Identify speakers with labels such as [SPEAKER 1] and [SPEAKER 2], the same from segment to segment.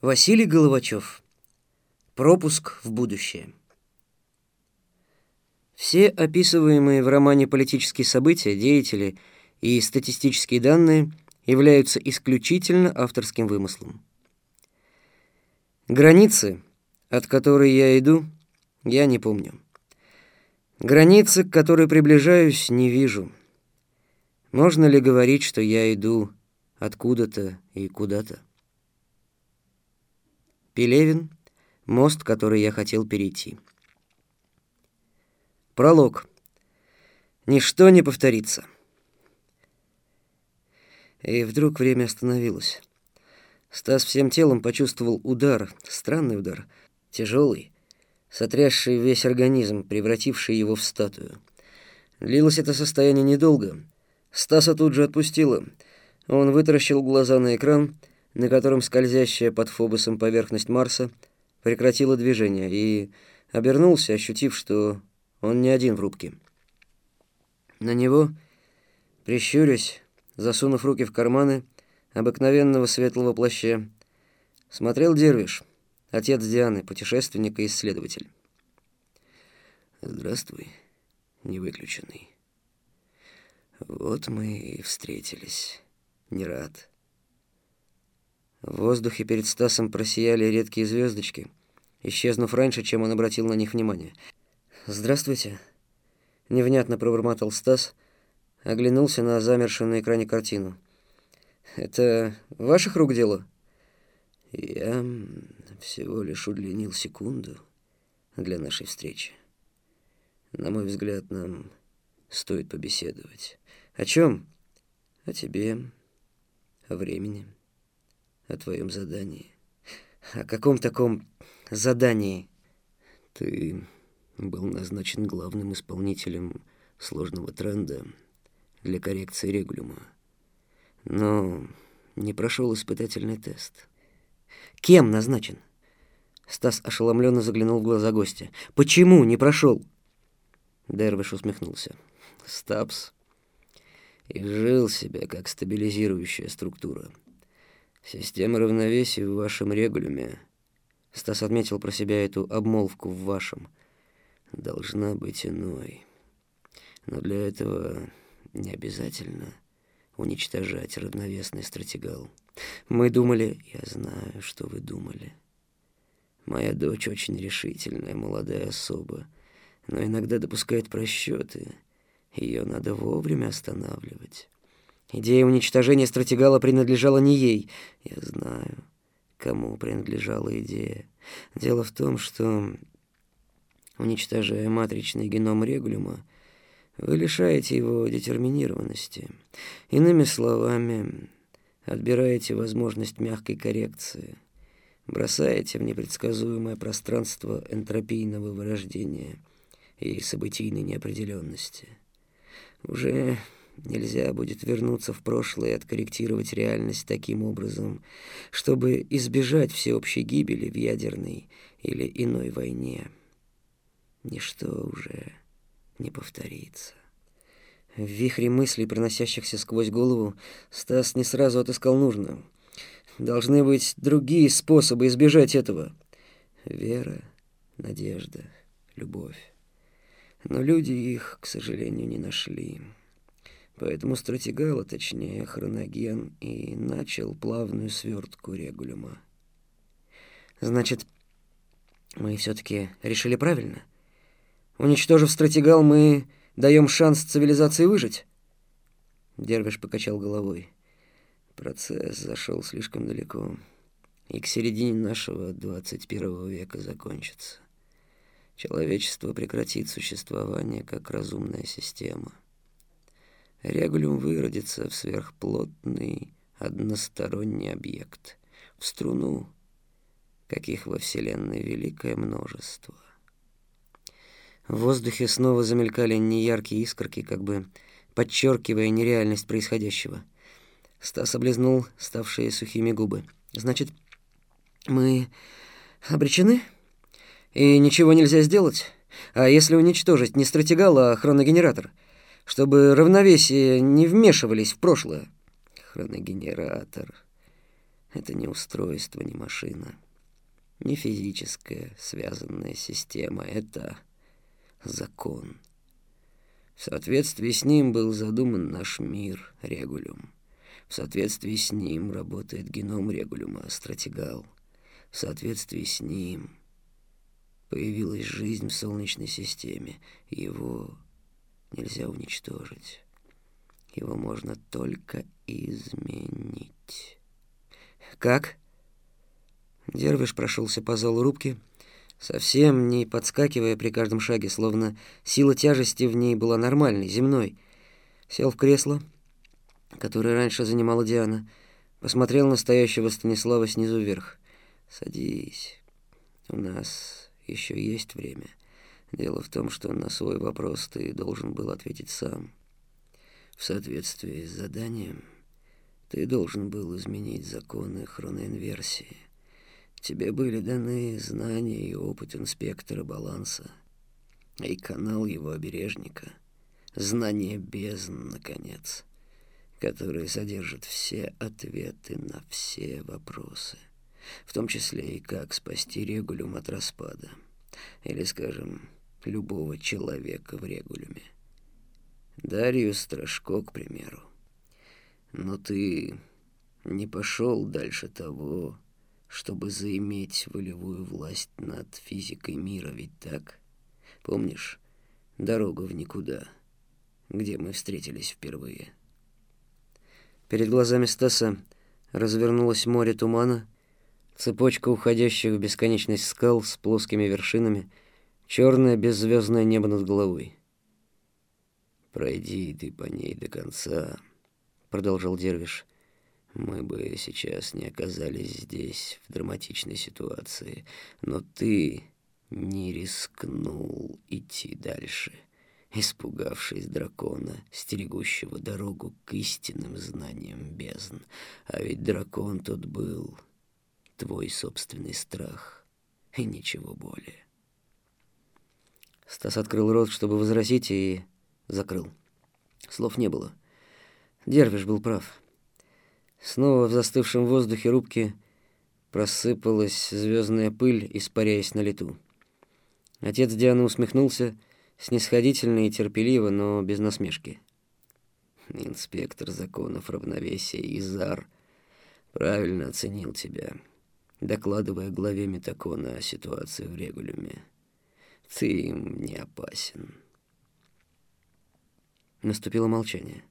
[SPEAKER 1] Василий Головачев. Пропуск в будущее. Все описываемые в романе политические события, деятели и статистические данные являются исключительно авторским вымыслом. Границы, от которой я иду, я не помню. Границы, к которой приближаюсь, не вижу. Можно ли говорить, что я иду откуда-то и куда-то? Пелевин, мост, который я хотел перейти. Пролог. Ничто не повторится. И вдруг время остановилось. Стас всем телом почувствовал удар, странный удар, тяжелый, сотрясший весь организм, превративший его в статую. Длилось это состояние недолго. Стаса тут же отпустило. Он вытаращил глаза на экран — на котором скользящая под Фобосом поверхность Марса прекратила движение, и обернулся, ощутив, что он не один в рубке. На него, прищурясь, засунув руки в карманы обыкновенного светлого плаща, смотрел Дервиш, отец Дианы, путешественник и исследователь.
[SPEAKER 2] «Здравствуй, невыключенный. Вот мы и встретились. Не рад».
[SPEAKER 1] В воздухе перед Стасом просияли редкие звездочки, исчезнув раньше, чем он обратил на них внимание. «Здравствуйте», — невнятно пробормотал Стас, оглянулся на замершую на экране картину. «Это ваших рук дело?»
[SPEAKER 2] «Я всего лишь удлинил секунду для нашей встречи. На мой взгляд, нам стоит побеседовать.
[SPEAKER 1] О чем?
[SPEAKER 2] О тебе, о времени» о твоем задании.
[SPEAKER 1] О каком таком задании?
[SPEAKER 2] Ты был назначен главным исполнителем сложного тренда для коррекции регулюма, но не прошел испытательный тест.
[SPEAKER 1] Кем назначен? Стас ошеломленно заглянул в глаза гостя. Почему не прошел?
[SPEAKER 2] Дервиш усмехнулся. Стапс и жил себя как стабилизирующая структура. Система равновесия в вашем регулюме.
[SPEAKER 1] Стас отметил про себя эту обмолвку в вашем.
[SPEAKER 2] Должна быть иной. Но для этого не обязательно уничтожать равновесный стратегал.
[SPEAKER 1] Мы думали...
[SPEAKER 2] Я знаю, что вы думали. Моя дочь очень решительная, молодая особа, но иногда допускает просчеты. Ее надо вовремя останавливать.
[SPEAKER 1] Идея уничтожения стратегала принадлежала не ей.
[SPEAKER 2] Я знаю, кому принадлежала идея. Дело в том, что, уничтожая матричный геном регулюма, вы лишаете его детерминированности. Иными словами, отбираете возможность мягкой коррекции, бросаете в непредсказуемое пространство энтропийного вырождения и событийной неопределенности. Уже Нельзя будет вернуться в прошлое и откорректировать реальность таким образом, чтобы избежать всеобщей гибели в ядерной или иной войне. Ничто уже не повторится.
[SPEAKER 1] В вихре мыслей, проносящихся сквозь голову, Стас не сразу отыскал нужное. Должны быть другие способы избежать этого.
[SPEAKER 2] Вера, надежда, любовь. Но люди их, к сожалению, не нашли. Поэтому стратегал, а точнее хроноген, и начал плавную свертку регулюма.
[SPEAKER 1] Значит, мы все-таки решили правильно? Уничтожив стратегал, мы даем шанс цивилизации выжить?
[SPEAKER 2] Дервиш покачал головой. Процесс зашел слишком далеко, и к середине нашего 21 века закончится. Человечество прекратит существование как разумная система. Регулюм выродится в сверхплотный односторонний объект, в струну, каких во Вселенной великое множество.
[SPEAKER 1] В воздухе снова замелькали неяркие искорки, как бы подчеркивая нереальность происходящего. Стас облизнул ставшие сухими губы. «Значит, мы обречены? И ничего нельзя сделать? А если уничтожить не стратегал, а хроногенератор?» Чтобы равновесие не вмешивались в прошлое.
[SPEAKER 2] Хроногенератор. Это не устройство, не машина, не физическая связанная система. Это закон. В соответствии с ним был задуман наш мир, регулюм. В соответствии с ним работает геном регулюма, стратегал. В соответствии с ним появилась жизнь в Солнечной системе. Его нельзя уничтожить. Его можно только изменить.
[SPEAKER 1] Как? Дервиш прошелся по залу рубки, совсем не подскакивая при каждом шаге, словно сила тяжести в ней была нормальной, земной. Сел в кресло, которое раньше занимала Диана, посмотрел на стоящего Станислава снизу вверх. «Садись. У нас еще есть время. Дело в том, что на свой вопрос ты должен был ответить сам. В соответствии с заданием ты должен был изменить законы хроноинверсии». Тебе были даны знания и опыт инспектора баланса и канал его обережника, знание бездн, наконец, которые содержат все ответы на все вопросы, в том числе и как спасти регулюм от распада, или, скажем, любого человека в регулюме. Дарью Страшко, к примеру. Но ты не пошел дальше того, чтобы заиметь волевую власть над физикой мира, ведь так? Помнишь дорогу в никуда, где мы встретились впервые? Перед глазами Стаса развернулось море тумана, цепочка уходящих в бесконечность скал с плоскими вершинами, черное беззвездное небо над головой. «Пройди ты по ней до конца», — продолжал Дервиш, — мы бы сейчас не оказались здесь в драматичной ситуации, но ты не рискнул идти дальше, испугавшись дракона, стерегущего дорогу к истинным знаниям бездн. А ведь дракон тот был твой собственный страх и ничего более. Стас открыл рот, чтобы возразить, и закрыл. Слов не было. Дервиш был прав. Снова в застывшем воздухе рубки просыпалась звездная пыль, испаряясь на лету. Отец Дианы усмехнулся, снисходительно и терпеливо, но без насмешки. Инспектор законов равновесия Изар правильно оценил тебя, докладывая главе Метакона о ситуации в Регулюме. Ты им не опасен. Наступило молчание.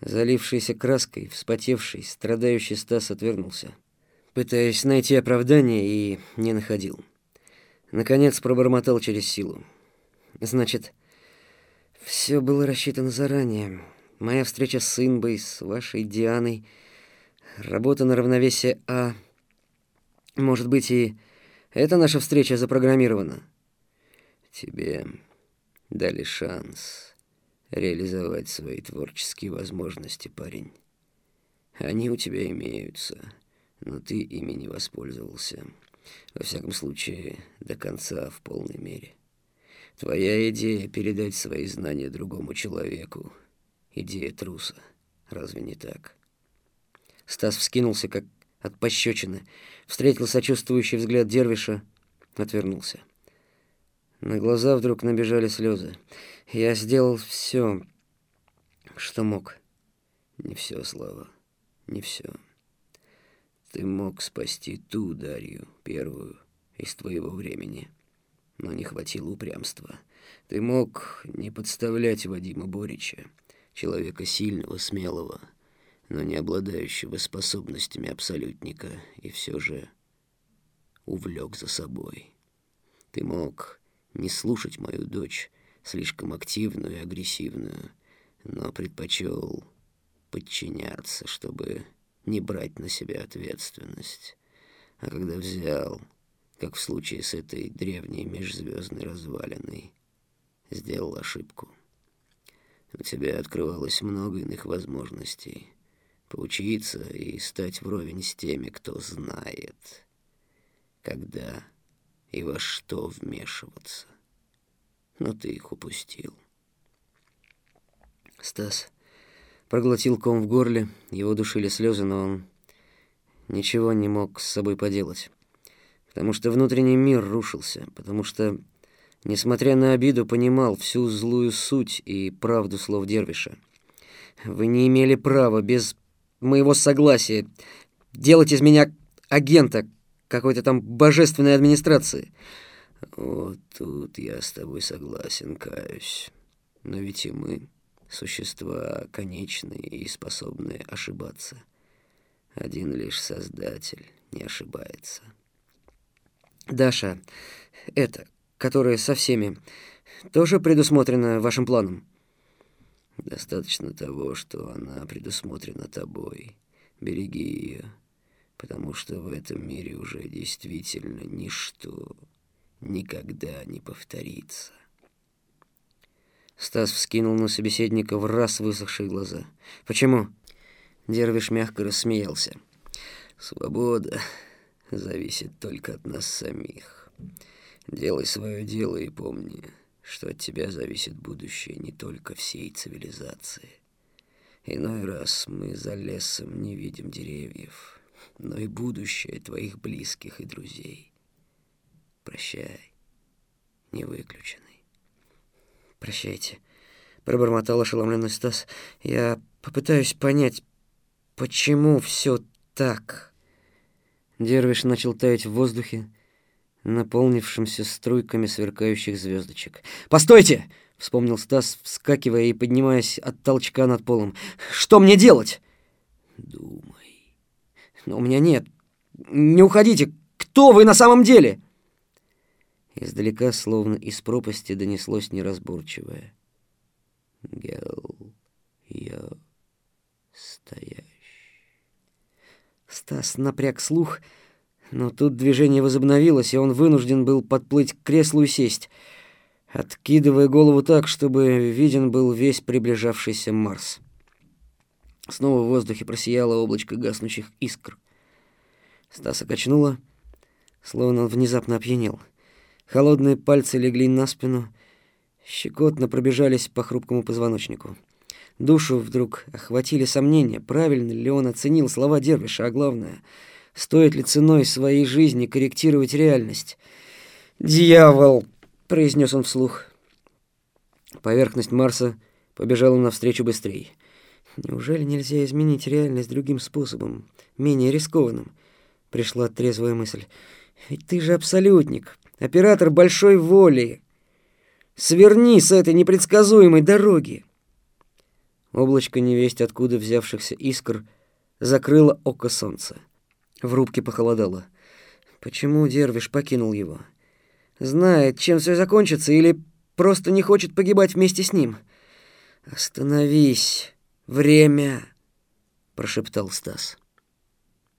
[SPEAKER 1] Залившийся краской, вспотевший, страдающий Стас отвернулся, пытаясь найти оправдание и не находил. Наконец пробормотал через силу. Значит, все было рассчитано заранее. Моя встреча с Инбой, с вашей Дианой, работа на равновесие А. Может быть, и эта наша встреча запрограммирована. Тебе дали шанс реализовать свои творческие возможности, парень. Они у тебя имеются, но ты ими не воспользовался. Во всяком случае, до конца в полной мере. Твоя идея передать свои знания другому человеку идея труса. Разве не так? Стас вскинулся как от пощечины, встретил сочувствующий взгляд Дервиша, отвернулся. На глаза вдруг набежали слезы. Я сделал все, что мог. Не все, Слава, не все. Ты мог спасти ту Дарью, первую, из твоего времени, но не хватило упрямства. Ты мог не подставлять Вадима Борича, человека сильного, смелого, но не обладающего способностями абсолютника, и все же увлек за собой. Ты мог не слушать мою дочь, слишком активную и агрессивную, но предпочел подчиняться, чтобы не брать на себя ответственность. А когда взял, как в случае с этой древней межзвездной развалиной, сделал ошибку. У тебя открывалось много иных возможностей. Поучиться и стать вровень с теми, кто знает, когда и во что вмешиваться. Но ты их упустил. Стас проглотил ком в горле, его душили слезы, но он ничего не мог с собой поделать. Потому что внутренний мир рушился, потому что, несмотря на обиду, понимал всю злую суть и правду слов Дервиша. Вы не имели права без моего согласия делать из меня агента какой-то там божественной администрации.
[SPEAKER 2] Вот тут я с тобой согласен, каюсь. Но ведь и мы существа конечные и способные ошибаться. Один лишь Создатель не ошибается.
[SPEAKER 1] Даша, это, которая со всеми, тоже предусмотрена вашим планом?
[SPEAKER 2] Достаточно того, что она предусмотрена тобой. Береги ее, потому что в этом мире уже действительно ничто никогда не повторится.
[SPEAKER 1] Стас вскинул на собеседника в раз высохшие глаза. «Почему?» Дервиш мягко рассмеялся.
[SPEAKER 2] «Свобода зависит только от нас самих. Делай свое дело и помни, что от тебя зависит будущее не только всей цивилизации. Иной раз мы за лесом не видим деревьев, но и будущее твоих близких и друзей. Прощай, не выключенный.
[SPEAKER 1] Прощайте, пробормотал ошеломленный Стас. Я попытаюсь понять, почему все так. Дервиш начал таять в воздухе, наполнившимся струйками сверкающих звездочек. «Постойте!» — вспомнил Стас, вскакивая и поднимаясь от толчка над полом. «Что мне делать?»
[SPEAKER 2] «Думай».
[SPEAKER 1] «Но у меня нет. Не уходите. Кто вы на самом деле?» Издалека, словно из пропасти, донеслось неразборчивое.
[SPEAKER 2] «Гел, я стоящий».
[SPEAKER 1] Стас напряг слух — но тут движение возобновилось, и он вынужден был подплыть к креслу и сесть, откидывая голову так, чтобы виден был весь приближавшийся Марс. Снова в воздухе просияло облачко гаснущих искр. Стаса качнуло, словно он внезапно опьянел. Холодные пальцы легли на спину, щекотно пробежались по хрупкому позвоночнику. Душу вдруг охватили сомнения, правильно ли он оценил слова Дервиша, а главное — Стоит ли ценой своей жизни корректировать реальность? «Дьявол!» — произнес он вслух. Поверхность Марса побежала навстречу быстрее. Неужели нельзя изменить реальность другим способом, менее рискованным? Пришла трезвая мысль. Ведь ты же абсолютник, оператор большой воли. Сверни с этой непредсказуемой дороги. Облачко невесть откуда взявшихся искр закрыло око солнца. В рубке похолодало. Почему Дервиш покинул его? Знает, чем все закончится, или просто не хочет погибать вместе с ним? «Остановись! Время!» — прошептал Стас.